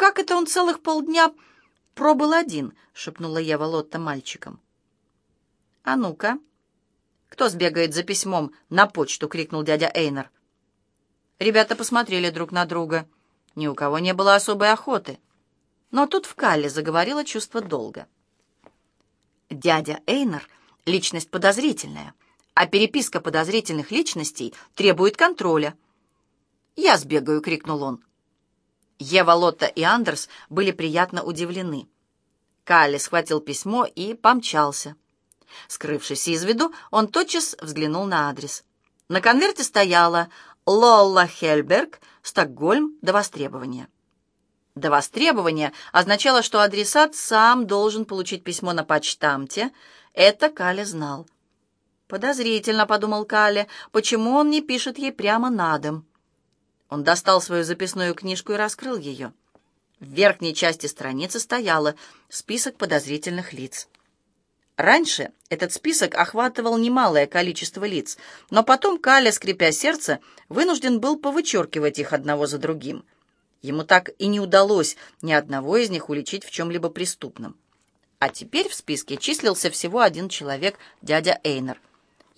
как это он целых полдня пробыл один?» — шепнула Ева Лотта мальчикам. «А ну-ка!» «Кто сбегает за письмом на почту?» — крикнул дядя Эйнер. Ребята посмотрели друг на друга. Ни у кого не было особой охоты. Но тут в Калле заговорило чувство долга. Дядя Эйнер — личность подозрительная, а переписка подозрительных личностей требует контроля. «Я сбегаю!» — крикнул он. Ева, Лотта и Андерс были приятно удивлены. Калли схватил письмо и помчался. Скрывшись из виду, он тотчас взглянул на адрес. На конверте стояло «Лолла Хельберг, Стокгольм, до востребования». До востребования означало, что адресат сам должен получить письмо на почтамте. Это Кале знал. «Подозрительно», — подумал Кале, — «почему он не пишет ей прямо на дом?» Он достал свою записную книжку и раскрыл ее. В верхней части страницы стояло список подозрительных лиц. Раньше этот список охватывал немалое количество лиц, но потом Каля, скрипя сердце, вынужден был повычеркивать их одного за другим. Ему так и не удалось ни одного из них уличить в чем-либо преступном. А теперь в списке числился всего один человек, дядя Эйнер.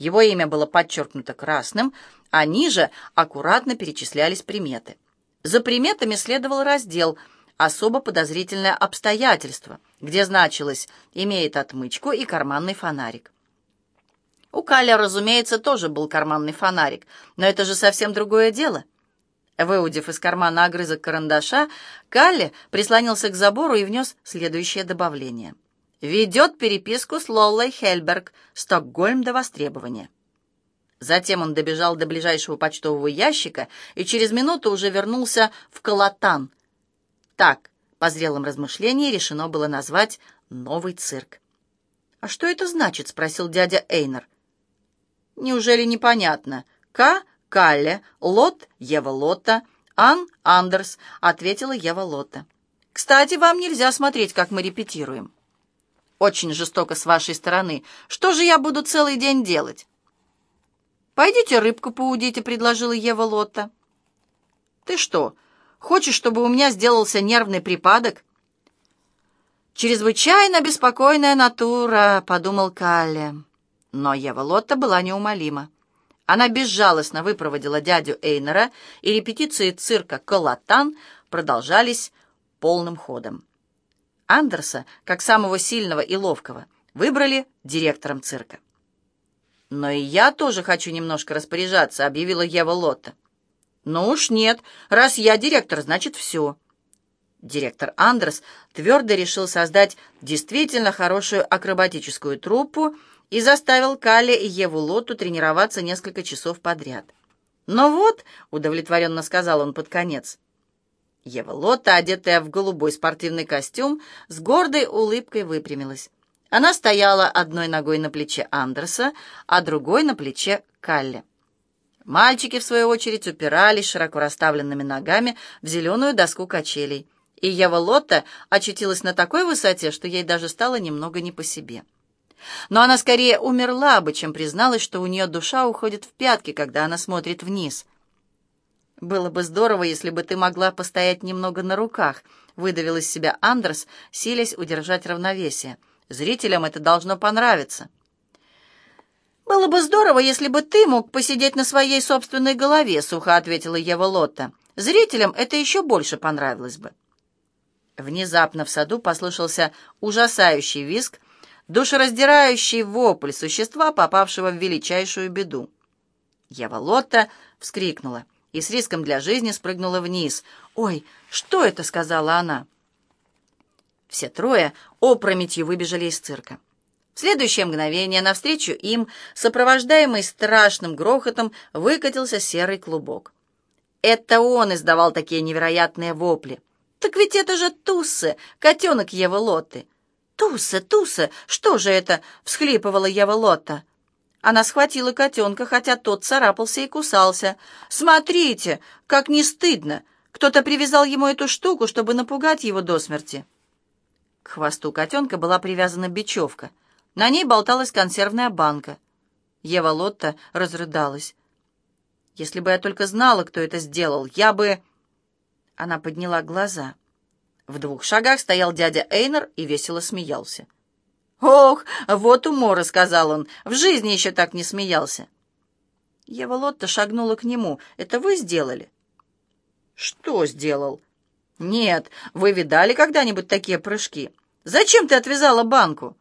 Его имя было подчеркнуто красным, а ниже аккуратно перечислялись приметы. За приметами следовал раздел – особо подозрительное обстоятельство, где значилось «имеет отмычку и карманный фонарик». У Каля, разумеется, тоже был карманный фонарик, но это же совсем другое дело. Выудив из кармана огрызок карандаша, Калли прислонился к забору и внес следующее добавление. «Ведет переписку с Лоллой Хельберг, Стокгольм до востребования». Затем он добежал до ближайшего почтового ящика и через минуту уже вернулся в Калатан, так, по зрелом размышлении, решено было назвать «Новый цирк». «А что это значит?» — спросил дядя Эйнер. «Неужели непонятно? К — Калле, Лот — Ева Лотта, Ан — Андерс», — ответила Ева Лотта. «Кстати, вам нельзя смотреть, как мы репетируем». «Очень жестоко с вашей стороны. Что же я буду целый день делать?» «Пойдите рыбку поудите», — предложила Ева Лотта. «Ты что, Хочешь, чтобы у меня сделался нервный припадок?» «Чрезвычайно беспокойная натура», — подумал Калле. Но Ева Лотта была неумолима. Она безжалостно выпроводила дядю Эйнера, и репетиции цирка «Колотан» продолжались полным ходом. Андерса, как самого сильного и ловкого, выбрали директором цирка. «Но и я тоже хочу немножко распоряжаться», — объявила Ева Лотта. «Ну уж нет. Раз я директор, значит, все». Директор Андерс твердо решил создать действительно хорошую акробатическую труппу и заставил Калли и Еву Лоту тренироваться несколько часов подряд. «Но «Ну вот», — удовлетворенно сказал он под конец, Ева Лотта, одетая в голубой спортивный костюм, с гордой улыбкой выпрямилась. Она стояла одной ногой на плече Андерса, а другой на плече Калли. Мальчики, в свою очередь, упирались широко расставленными ногами в зеленую доску качелей, и Ева Лотта очутилась на такой высоте, что ей даже стало немного не по себе. Но она скорее умерла бы, чем призналась, что у нее душа уходит в пятки, когда она смотрит вниз. «Было бы здорово, если бы ты могла постоять немного на руках», — выдавил из себя Андерс, силясь удержать равновесие. «Зрителям это должно понравиться». «Было бы здорово, если бы ты мог посидеть на своей собственной голове», — сухо ответила Ева Лотта. «Зрителям это еще больше понравилось бы». Внезапно в саду послышался ужасающий визг, душераздирающий вопль существа, попавшего в величайшую беду. Ева Лотта вскрикнула и с риском для жизни спрыгнула вниз. «Ой, что это?» — сказала она. Все трое опрометью выбежали из цирка. В следующее мгновение навстречу им, сопровождаемый страшным грохотом, выкатился серый клубок. Это он издавал такие невероятные вопли. «Так ведь это же Туссе, котенок Евы Лотты!» «Туссе, Туссе, что же это?» — всхлипывала Ева Лотта. Она схватила котенка, хотя тот царапался и кусался. «Смотрите, как не стыдно! Кто-то привязал ему эту штуку, чтобы напугать его до смерти». К хвосту котенка была привязана бечевка — на ней болталась консервная банка. Ева Лотта разрыдалась. «Если бы я только знала, кто это сделал, я бы...» Она подняла глаза. В двух шагах стоял дядя Эйнер и весело смеялся. «Ох, вот умора!» — сказал он. «В жизни еще так не смеялся!» Ева Лотта шагнула к нему. «Это вы сделали?» «Что сделал?» «Нет, вы видали когда-нибудь такие прыжки? Зачем ты отвязала банку?»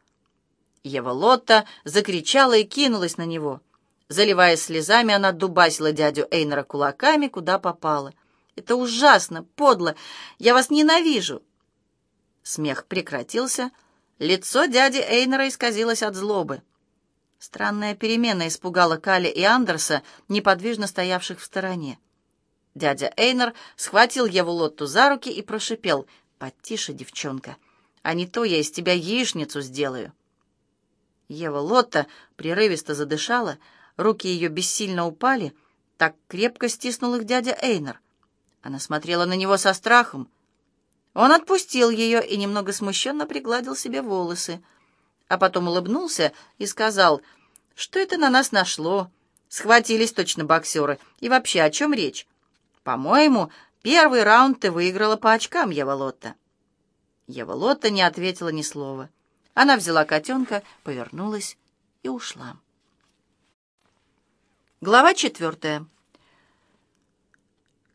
Ева Лотта закричала и кинулась на него. Заливаясь слезами, она дубасила дядю Эйнера кулаками, куда попала. «Это ужасно, подло! Я вас ненавижу!» Смех прекратился. Лицо дяди Эйнера исказилось от злобы. Странная перемена испугала Кали и Андерса, неподвижно стоявших в стороне. Дядя Эйнер схватил Еву Лотту за руки и прошипел. «Потише, девчонка, а не то я из тебя яичницу сделаю». Ева Лотта прерывисто задышала, руки ее бессильно упали, так крепко стиснул их дядя Эйнер. Она смотрела на него со страхом. Он отпустил ее и немного смущенно пригладил себе волосы, а потом улыбнулся и сказал, что это на нас нашло. Схватились точно боксеры. И вообще, о чем речь? «По-моему, первый раунд ты выиграла по очкам, Ева Лотта». Не ответила ни слова. Она взяла котенка, повернулась и ушла. Глава четвертая.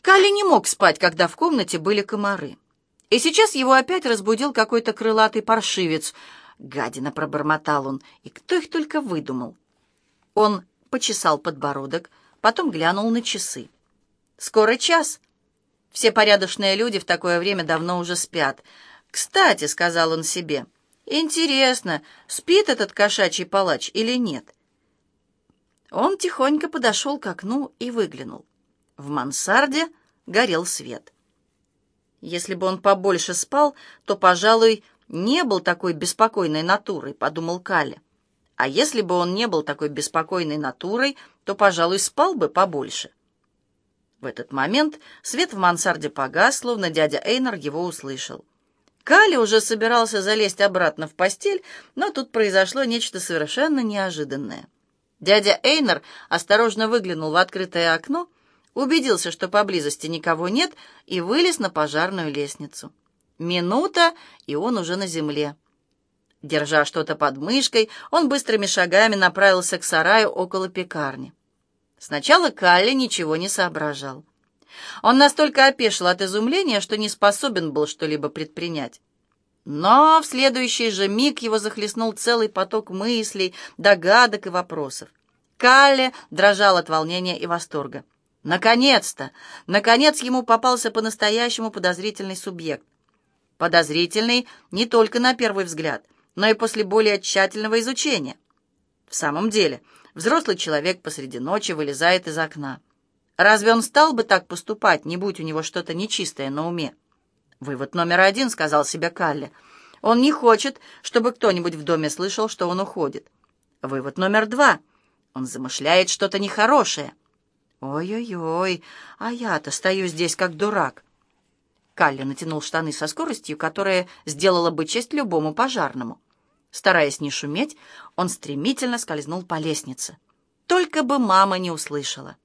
Калли не мог спать, когда в комнате были комары. И сейчас его опять разбудил какой-то крылатый паршивец. Гадина пробормотал он, и кто их только выдумал. Он почесал подбородок, потом глянул на часы. Скоро час. Все порядочные люди в такое время давно уже спят. «Кстати», — сказал он себе, — «интересно, спит этот кошачий палач или нет?» Он тихонько подошел к окну и выглянул. В мансарде горел свет. Если бы он побольше спал, то, пожалуй, не был такой беспокойной натурой, подумал Калли. А если бы он не был такой беспокойной натурой, то, пожалуй, спал бы побольше. В этот момент свет в мансарде погас, словно дядя Эйнер его услышал. Кали уже собирался залезть обратно в постель, но тут произошло нечто совершенно неожиданное. Дядя Эйнер осторожно выглянул в открытое окно, убедился, что поблизости никого нет, и вылез на пожарную лестницу. Минута, и он уже на земле. Держа что-то под мышкой, он быстрыми шагами направился к сараю около пекарни. Сначала Калли ничего не соображал. Он настолько опешил от изумления, что не способен был что-либо предпринять. Но в следующий же миг его захлестнул целый поток мыслей, догадок и вопросов. Калли дрожал от волнения и восторга. Наконец-то! Наконец ему попался по-настоящему подозрительный субъект. Подозрительный не только на первый взгляд, но и после более тщательного изучения. В самом деле, Взрослый человек посреди ночи вылезает из окна. Разве он стал бы так поступать, не будь у него что-то нечистое на уме? «Вывод номер один», — сказал себе Калли. «Он не хочет, чтобы кто-нибудь в доме слышал, что он уходит». Вывод номер два. Он замышляет что-то нехорошее. «Ой-ой-ой, а я-то стою здесь как дурак». Калли натянул штаны со скоростью, которая сделала бы честь любому пожарному. Стараясь не шуметь, он стремительно скользнул по лестнице. Только бы мама не услышала.